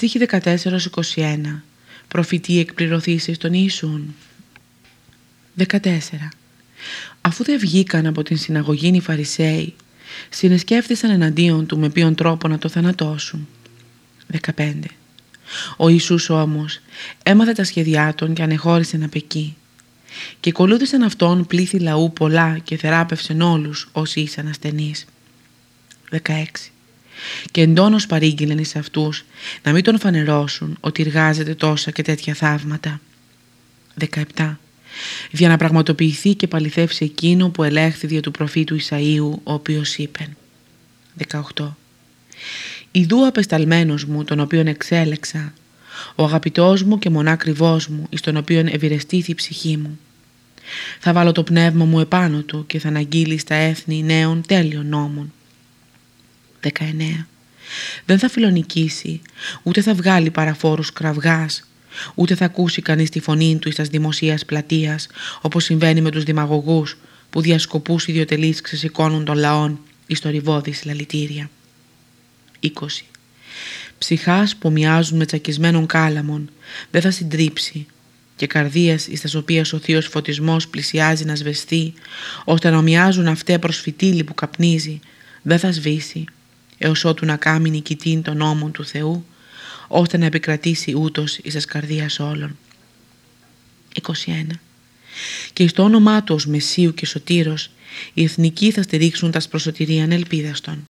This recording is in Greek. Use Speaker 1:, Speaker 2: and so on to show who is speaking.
Speaker 1: Στίχη 14-21 Προφητή εκπληρωθήσεις των Ιησούν. 14 Αφού δεν βγήκαν από την συναγωγή οι Φαρισαίοι συνεσκέφθησαν εναντίον του με ποιον τρόπο να το θανατώσουν. 15 Ο Ιησούς όμως έμαθε τα σχέδιά των και ανεχώρησε να πεκεί και ακολούθησαν αυτόν πλήθη λαού πολλά και θεράπευσαν όλους όσοι ήσαν ασθενείς. 16. Και εντόνως παρήγγειλεν εις αυτούς να μην τον φανερώσουν ότι εργάζεται τόσα και τέτοια θαύματα. 17. Για να πραγματοποιηθεί και παληθεύσει εκείνο που ελέγχθη δια του προφήτου Ισαΐου, ο οποίος είπε. 18. Ιδού απεσταλμένος μου, τον οποίον εξέλεξα, ο αγαπητός μου και μονάκριβός μου, εις τον οποίον ευηρεστήθη η ψυχή μου. Θα βάλω το πνεύμα μου επάνω του και θα αναγγείλει στα έθνη νέων τέλειων νόμων. 19. Δεν θα φιλονικήσει, ούτε θα βγάλει παραφόρους κραυγάς, ούτε θα ακούσει κανείς τη φωνή του εις τας δημοσίας πλατείας, όπως συμβαίνει με τους δημαγωγούς που διασκοπούς ιδιωτελείς ξεσηκώνουν των λαών εις το ριβόδι λαλητήρια. 20. Ψυχάς που μοιάζουν με τσακισμένων κάλαμων δεν θα συντρίψει και καρδίας εις τας οποίας ο Θείος Φωτισμός πλησιάζει να σβεστεί ώστε να ομοιάζουν αυτέ προς φυτίλι που καπνίζει δεν θα σβήσει έως ότου να κάνει νικητήν των νόμων του Θεού ώστε να επικρατήσει ούτως εις τας καρδίας όλων. 21. Και στο όνομά του ως Μεσσίου και Σωτήρος οι εθνικοί θα στηρίξουν τα προσωτηρίαν ελπίδαστον.